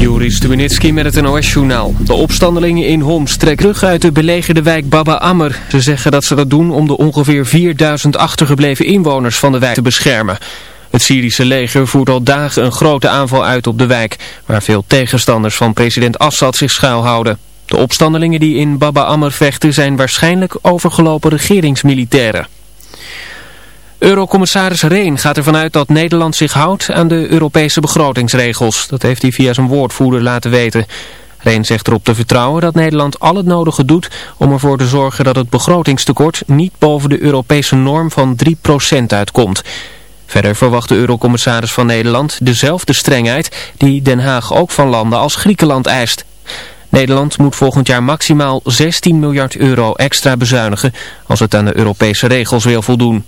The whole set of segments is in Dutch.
Joris Stubenitski met het NOS-journaal. De opstandelingen in Homs trekken terug uit de belegerde wijk Baba Ammer. Ze zeggen dat ze dat doen om de ongeveer 4000 achtergebleven inwoners van de wijk te beschermen. Het Syrische leger voert al dagen een grote aanval uit op de wijk, waar veel tegenstanders van president Assad zich schuilhouden. De opstandelingen die in Baba Ammer vechten zijn waarschijnlijk overgelopen regeringsmilitairen. Eurocommissaris Reen gaat ervan uit dat Nederland zich houdt aan de Europese begrotingsregels. Dat heeft hij via zijn woordvoerder laten weten. Reen zegt erop te vertrouwen dat Nederland al het nodige doet om ervoor te zorgen dat het begrotingstekort niet boven de Europese norm van 3% uitkomt. Verder verwacht de eurocommissaris van Nederland dezelfde strengheid die Den Haag ook van landen als Griekenland eist. Nederland moet volgend jaar maximaal 16 miljard euro extra bezuinigen als het aan de Europese regels wil voldoen.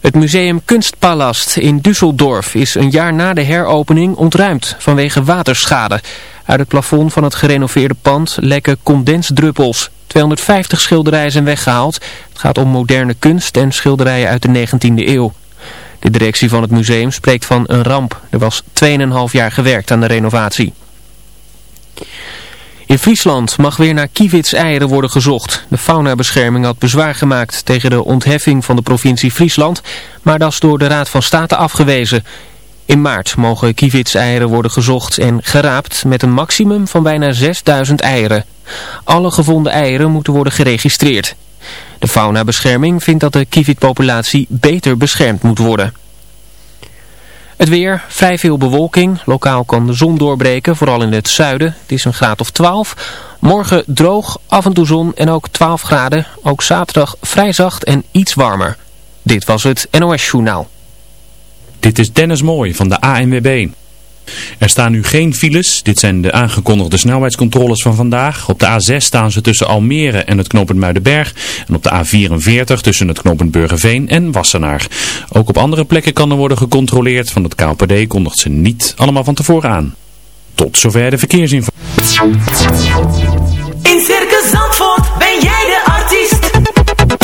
Het museum Kunstpalast in Düsseldorf is een jaar na de heropening ontruimd vanwege waterschade. Uit het plafond van het gerenoveerde pand lekken condensdruppels. 250 schilderijen zijn weggehaald. Het gaat om moderne kunst en schilderijen uit de 19e eeuw. De directie van het museum spreekt van een ramp. Er was 2,5 jaar gewerkt aan de renovatie. In Friesland mag weer naar eieren worden gezocht. De faunabescherming had bezwaar gemaakt tegen de ontheffing van de provincie Friesland, maar dat is door de Raad van State afgewezen. In maart mogen eieren worden gezocht en geraapt met een maximum van bijna 6000 eieren. Alle gevonden eieren moeten worden geregistreerd. De faunabescherming vindt dat de kievitpopulatie beter beschermd moet worden. Het weer, vrij veel bewolking. Lokaal kan de zon doorbreken, vooral in het zuiden. Het is een graad of 12. Morgen droog, af en toe zon en ook 12 graden. Ook zaterdag vrij zacht en iets warmer. Dit was het NOS Journaal. Dit is Dennis Mooij van de ANWB. Er staan nu geen files. Dit zijn de aangekondigde snelheidscontroles van vandaag. Op de A6 staan ze tussen Almere en het knooppunt Muidenberg. En op de A44 tussen het knooppunt Burgerveen en Wassenaar. Ook op andere plekken kan er worden gecontroleerd. Van het KLPD kondigt ze niet allemaal van tevoren aan. Tot zover de verkeersinformatie.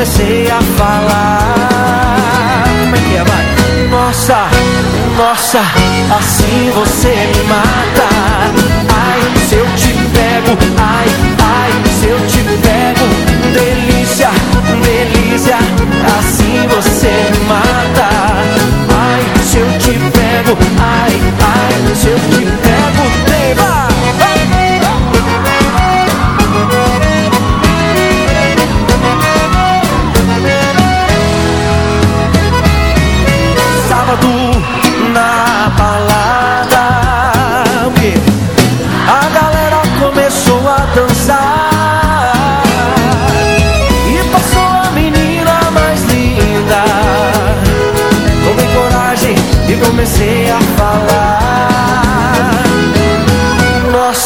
comecei a falar. Como é que? É, nossa, nossa, assim você me mata. Ai, se eu te pego, ai, ai, se eu te pego. Delícia, delícia, assim você me mata. Ai, se eu te pego, ai, ai, se eu te pego, Neymar.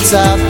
it's up.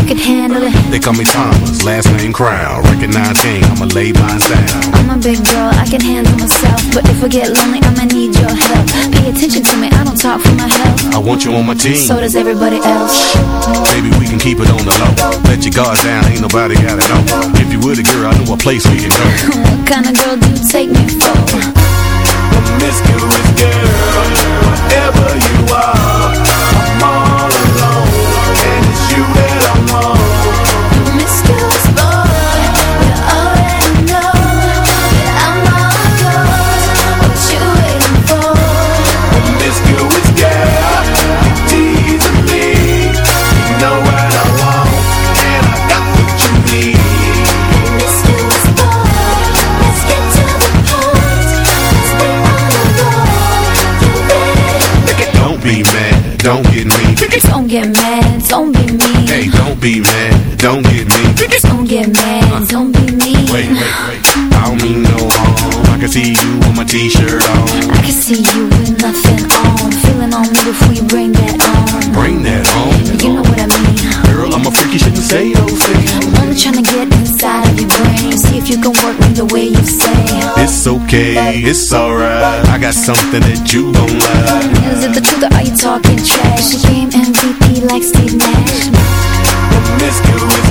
you can handle it? They call me Thomas, last name Crown. Recognize king, I'ma lay mine down. I'm a big girl, I can handle myself. But if I get lonely, I'ma need your help. Pay attention to me, I don't talk for my health. I want you on my team. So does everybody else. Maybe we can keep it on the low. Let your guard down, ain't nobody gotta know. If you were the girl, I know a place we can go. what kind of girl do you take me for? Promiscuous girl, wherever you are, it's alright. I got something that you gon' like. Is it the truth or are you talking trash? She came MVP like Steve Nash. Promiscuous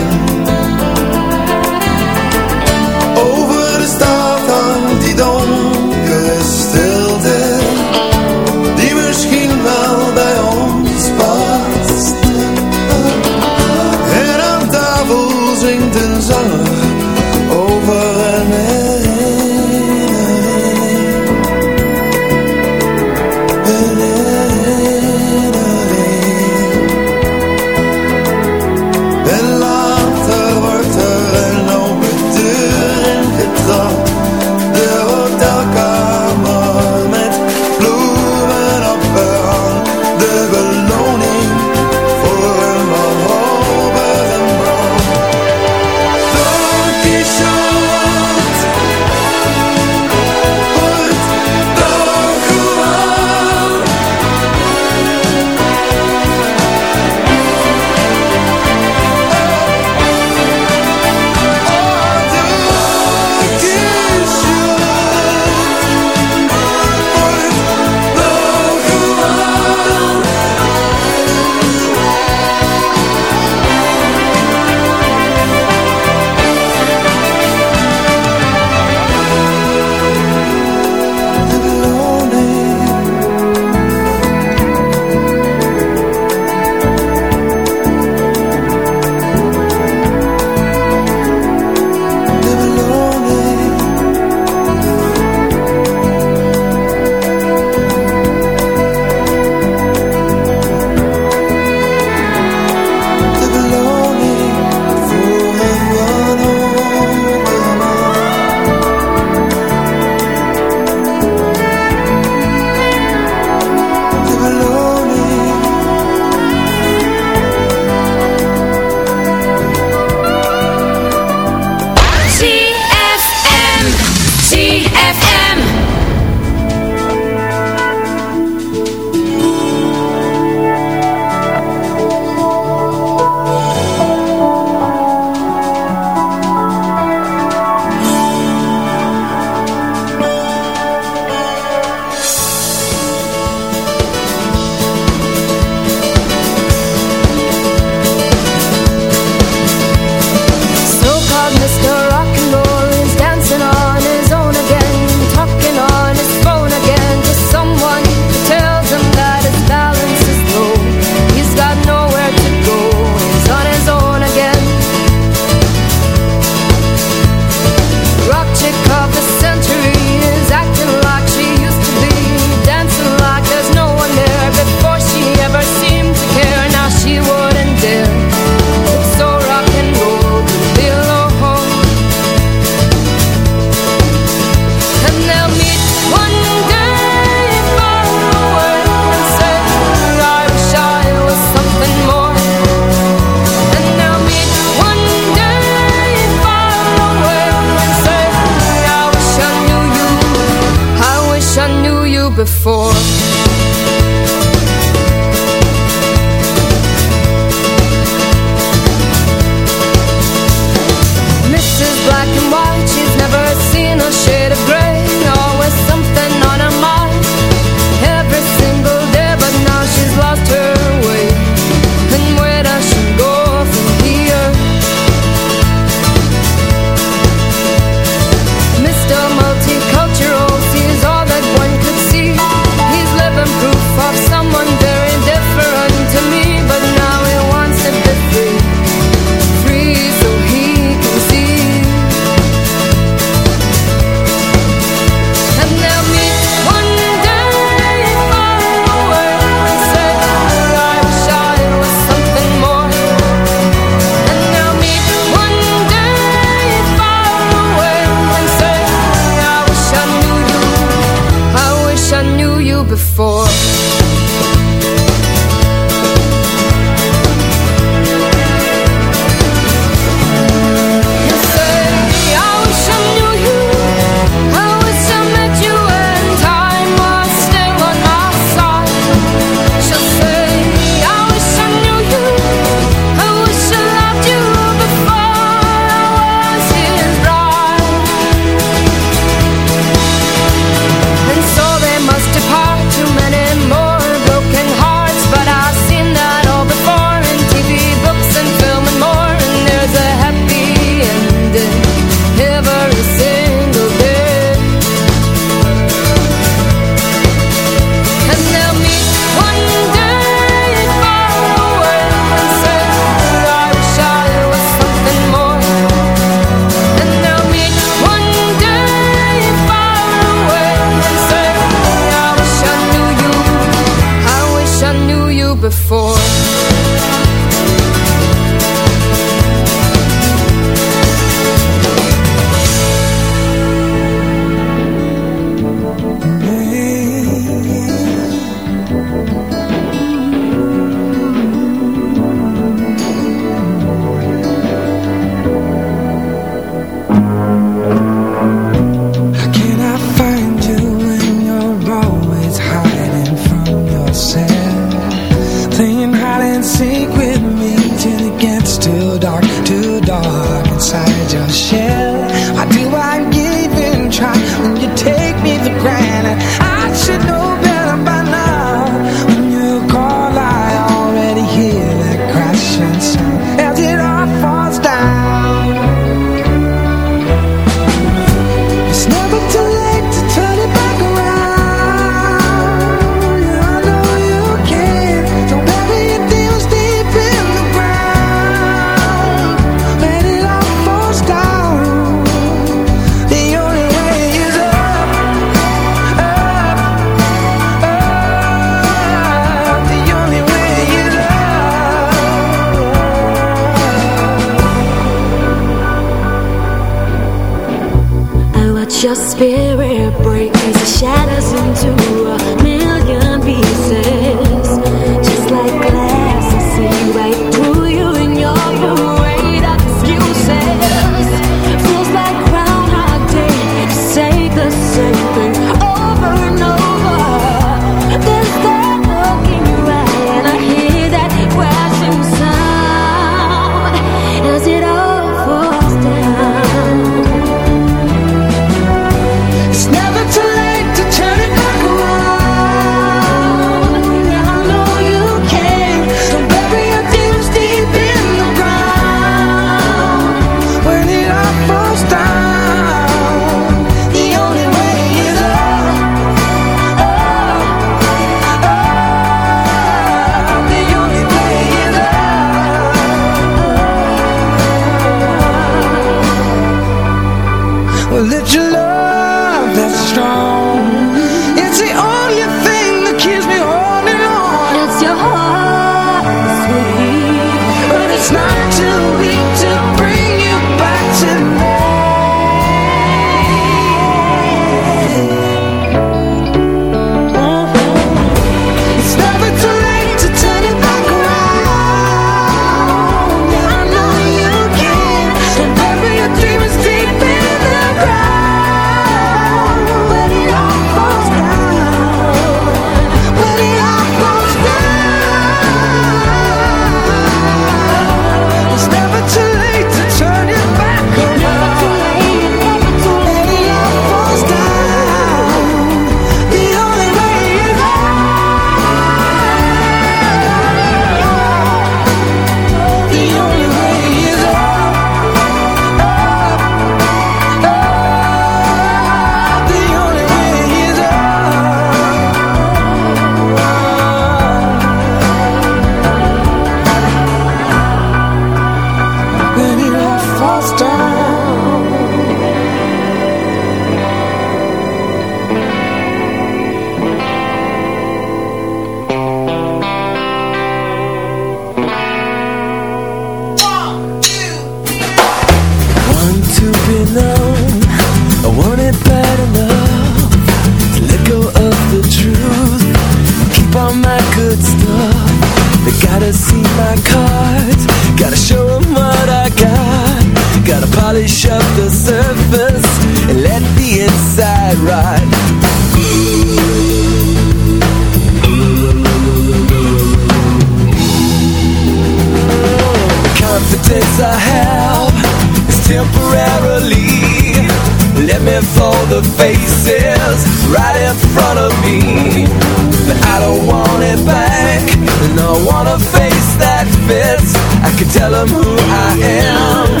misfits I can tell them who I am.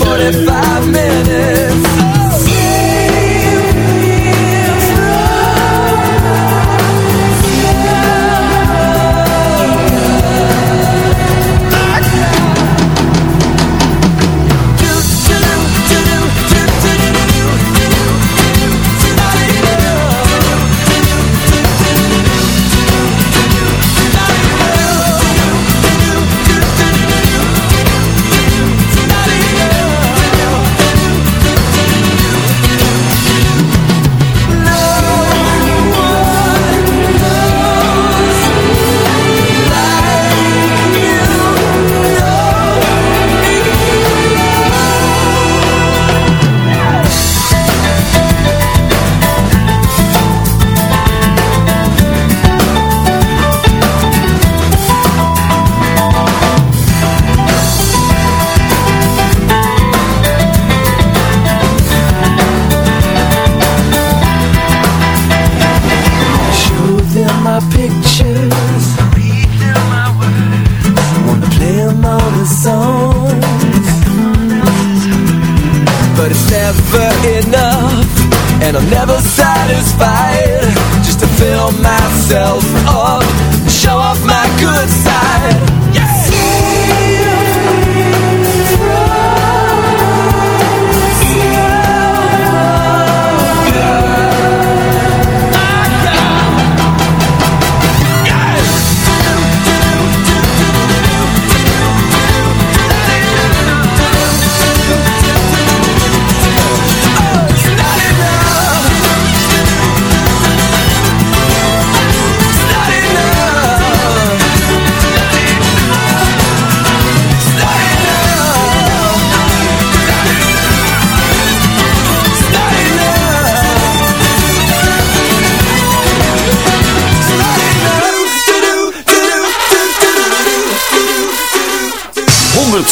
45 minutes.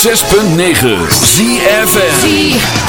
106.9 ZFN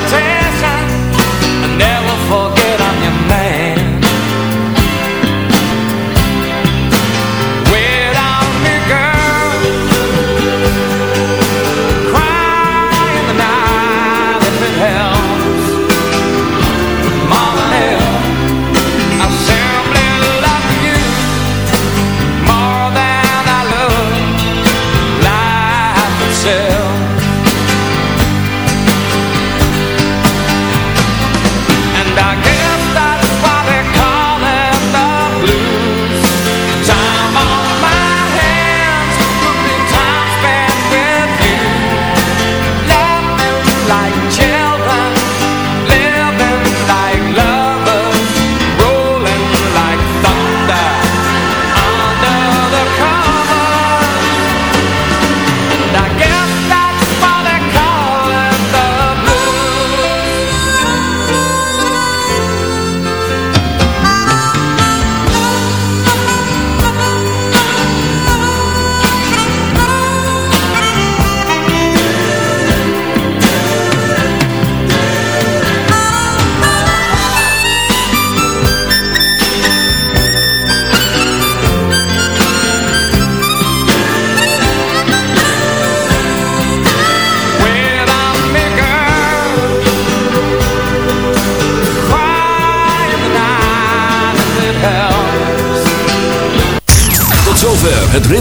mountain.